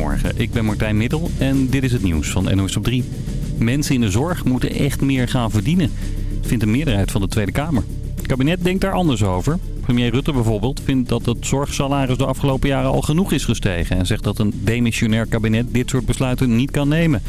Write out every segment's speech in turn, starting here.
Goedemorgen, ik ben Martijn Middel en dit is het nieuws van NOS op 3. Mensen in de zorg moeten echt meer gaan verdienen, vindt een meerderheid van de Tweede Kamer. Het kabinet denkt daar anders over. Premier Rutte bijvoorbeeld vindt dat het zorgsalaris de afgelopen jaren al genoeg is gestegen... en zegt dat een demissionair kabinet dit soort besluiten niet kan nemen.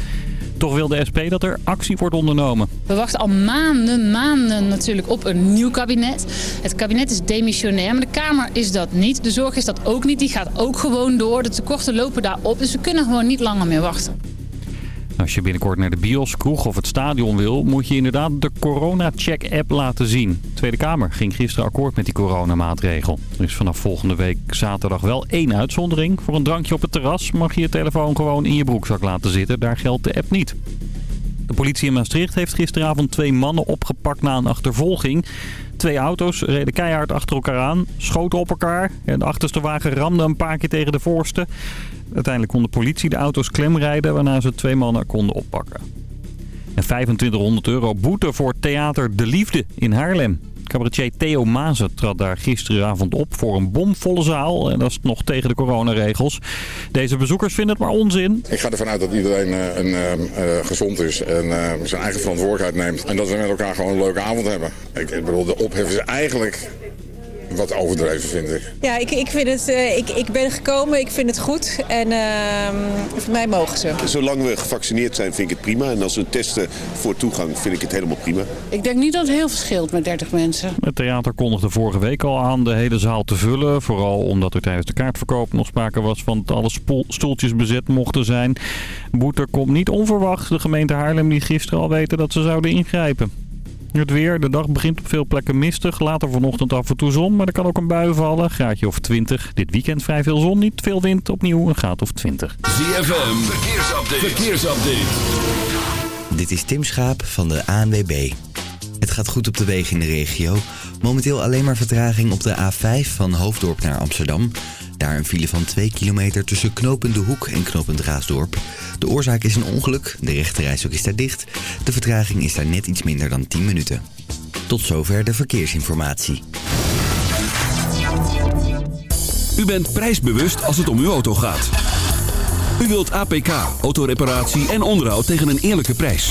Toch wil de SP dat er actie wordt ondernomen. We wachten al maanden, maanden natuurlijk op een nieuw kabinet. Het kabinet is demissionair, maar de Kamer is dat niet. De zorg is dat ook niet. Die gaat ook gewoon door. De tekorten lopen daar op. Dus we kunnen gewoon niet langer meer wachten. Als je binnenkort naar de bios, kroeg of het stadion wil, moet je inderdaad de corona-check-app laten zien. De Tweede Kamer ging gisteren akkoord met die coronamaatregel. Er is vanaf volgende week zaterdag wel één uitzondering. Voor een drankje op het terras mag je je telefoon gewoon in je broekzak laten zitten. Daar geldt de app niet. De politie in Maastricht heeft gisteravond twee mannen opgepakt na een achtervolging. Twee auto's reden keihard achter elkaar aan, schoten op elkaar. En de achterste wagen ramde een paar keer tegen de voorste. Uiteindelijk kon de politie de auto's klemrijden, waarna ze twee mannen konden oppakken. En 2500 euro boete voor Theater De Liefde in Haarlem. Cabaretier Theo Mazen trad daar gisteravond op voor een bomvolle zaal. En dat is nog tegen de coronaregels. Deze bezoekers vinden het maar onzin. Ik ga ervan uit dat iedereen uh, een, uh, gezond is en uh, zijn eigen verantwoordelijkheid neemt. En dat we met elkaar gewoon een leuke avond hebben. Ik, ik bedoel, de ophef is eigenlijk wat overdreven, vind ik. Ja, ik, ik, vind het, uh, ik, ik ben gekomen, ik vind het goed en uh, voor mij mogen ze. Zolang we gevaccineerd zijn, vind ik het prima. En als we testen voor toegang, vind ik het helemaal prima. Ik denk niet dat het heel verschilt met 30 mensen. Het theater kondigde vorige week al aan de hele zaal te vullen. Vooral omdat er tijdens de kaartverkoop nog sprake was van dat alle stoeltjes bezet mochten zijn. Boete komt niet onverwacht. De gemeente Haarlem liet gisteren al weten dat ze zouden ingrijpen. Het weer, de dag begint op veel plekken mistig. Later vanochtend af en toe zon, maar er kan ook een bui vallen. Graadje of 20. Dit weekend vrij veel zon, niet veel wind. Opnieuw een graad of 20. ZFM, verkeersupdate. verkeersupdate. Dit is Tim Schaap van de ANWB. Het gaat goed op de wegen in de regio. Momenteel alleen maar vertraging op de A5 van Hoofddorp naar Amsterdam. Daar een file van 2 kilometer tussen Knopende Hoek en Knopend Raasdorp. De oorzaak is een ongeluk, de rechterrijstok is daar dicht. De vertraging is daar net iets minder dan 10 minuten. Tot zover de verkeersinformatie. U bent prijsbewust als het om uw auto gaat. U wilt APK, autoreparatie en onderhoud tegen een eerlijke prijs.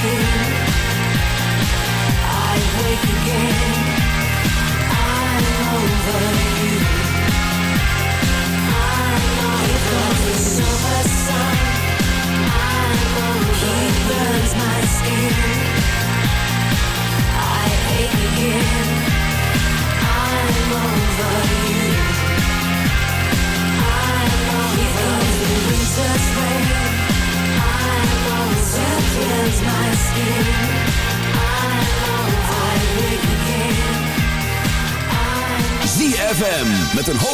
skin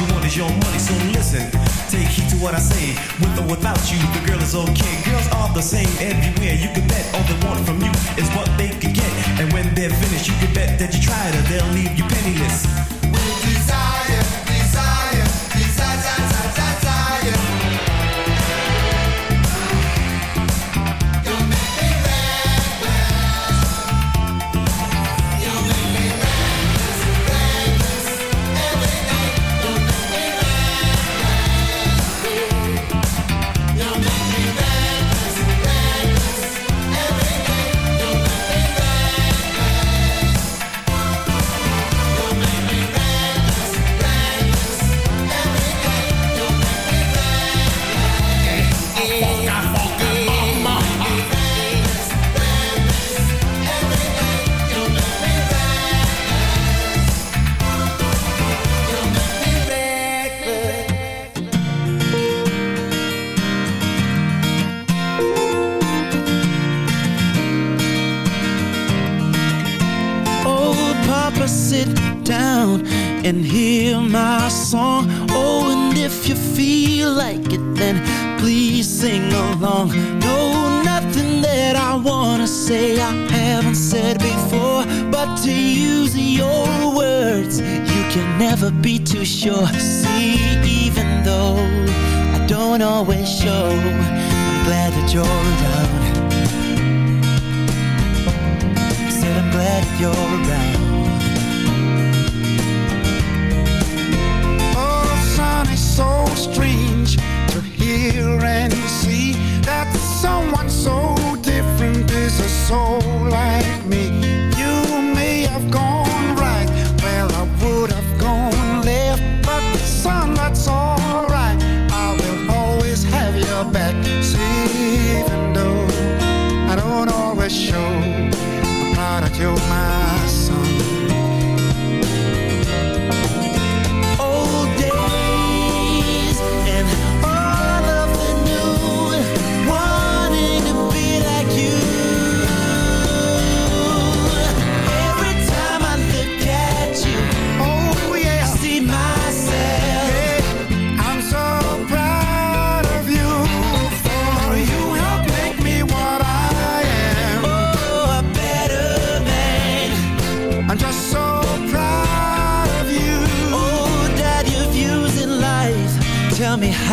you want is your money, so listen. Take heed to what I say. With or without you, the girl is okay. Girls are the same everywhere. You can bet all they want from you is what they can get. And when they're finished, you can bet that you tried or they'll leave you penniless.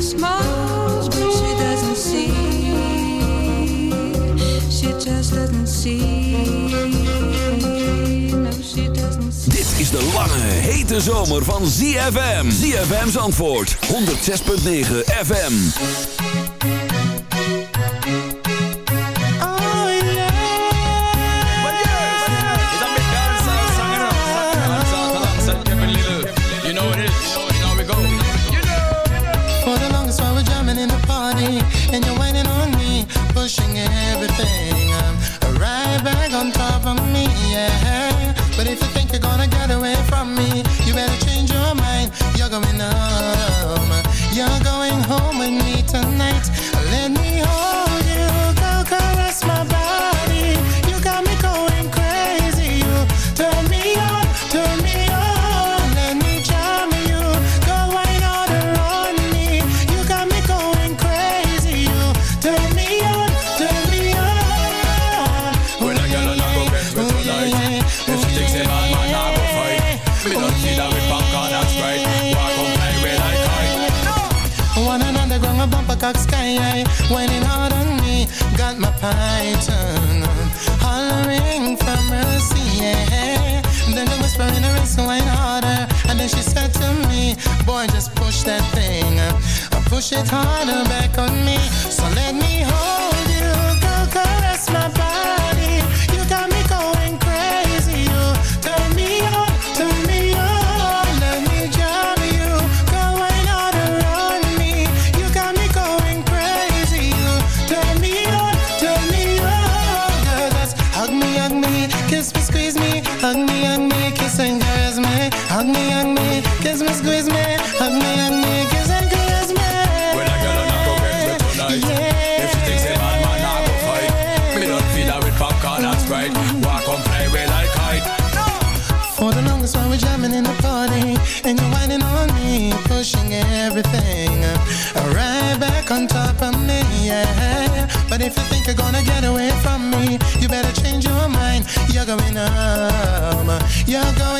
Christmas, but she doesn't see. She just doesn't see. No, she doesn't is de lange, hete zomer van ZFM. ZFM's antwoord 106.9 FM. she turned her back on me. you're gonna get away from me. You better change your mind. You're going home You're going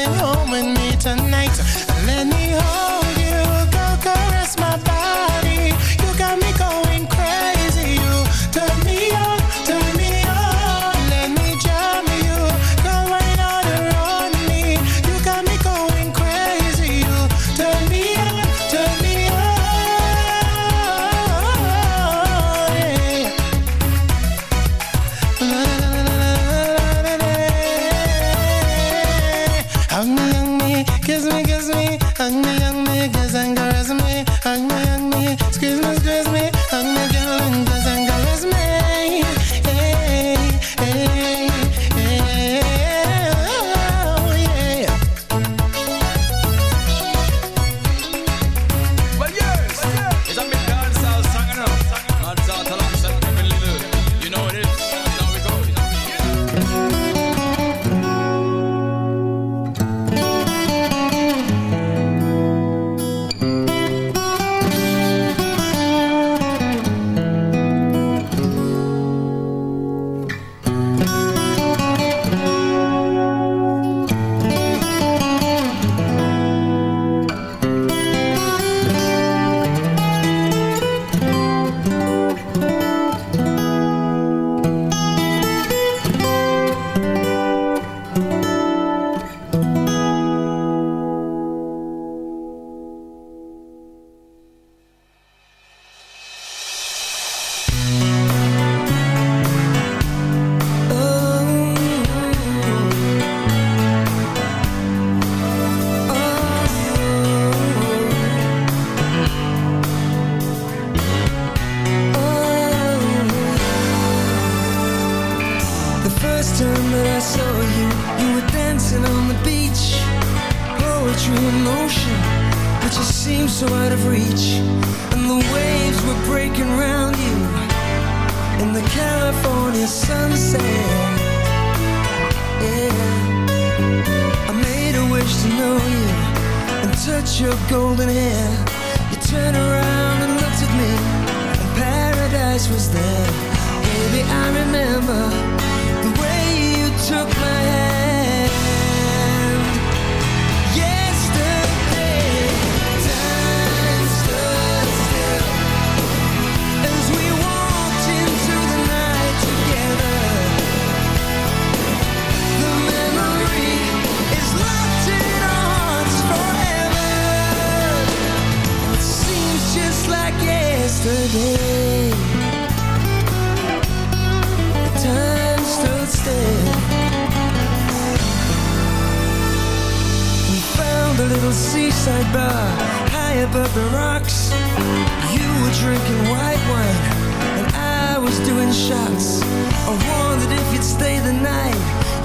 shots. I wondered if you'd stay the night.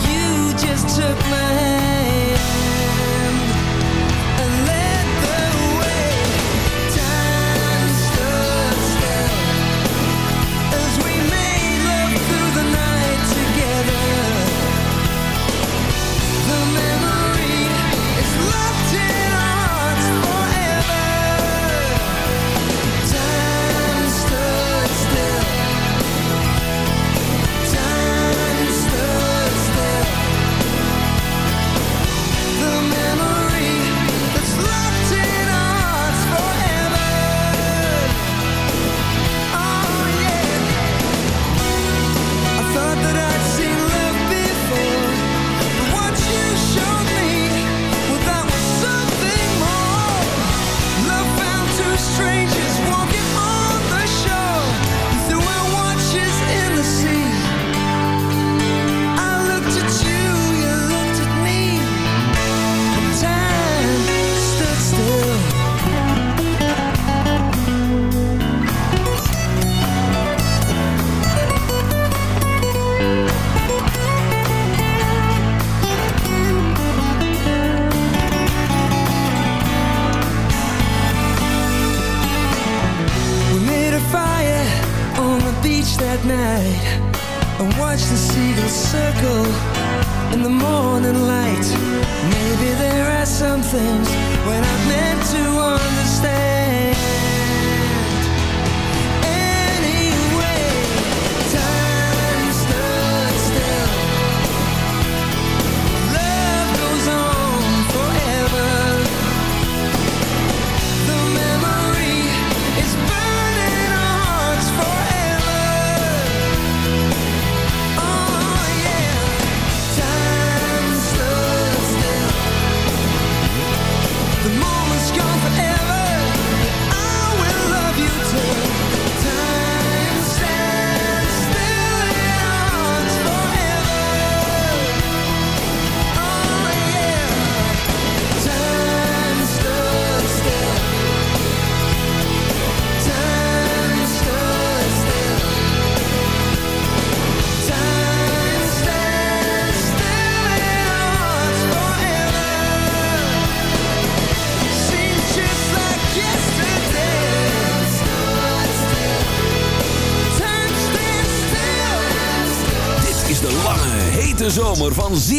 You just took my hand.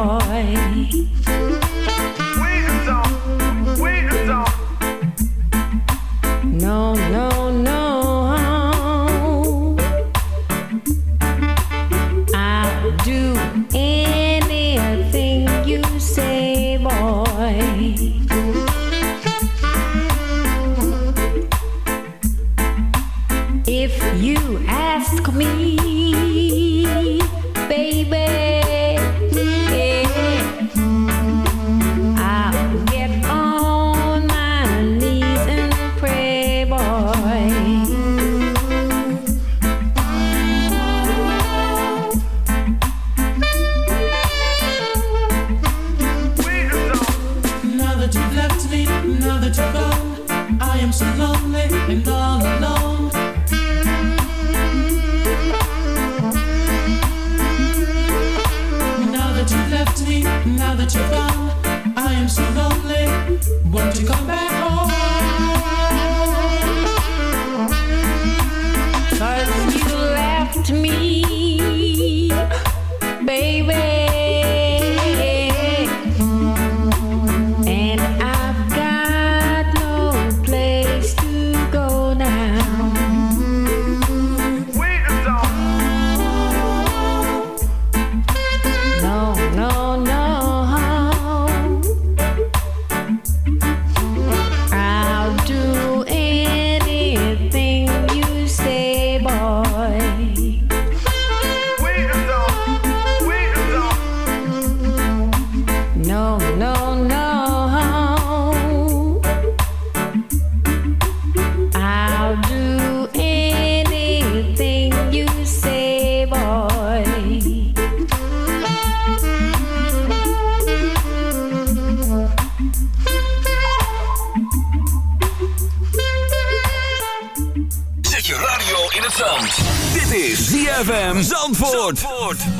boy. Zandvoort.